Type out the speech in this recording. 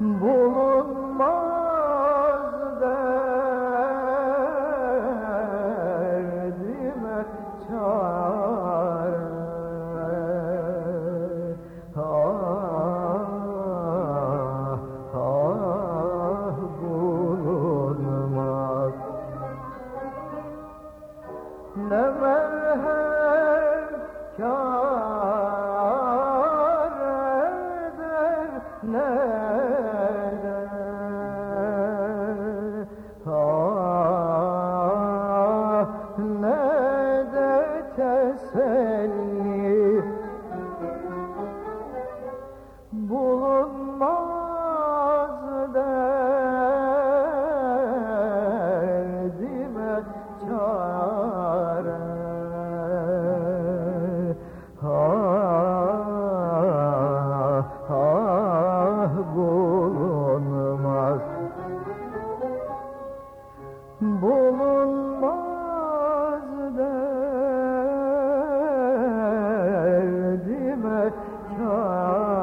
Bulunmaz derdime çare. Ah, ah bulunmaz. Ne merhem kâr bulunmaz derdime çare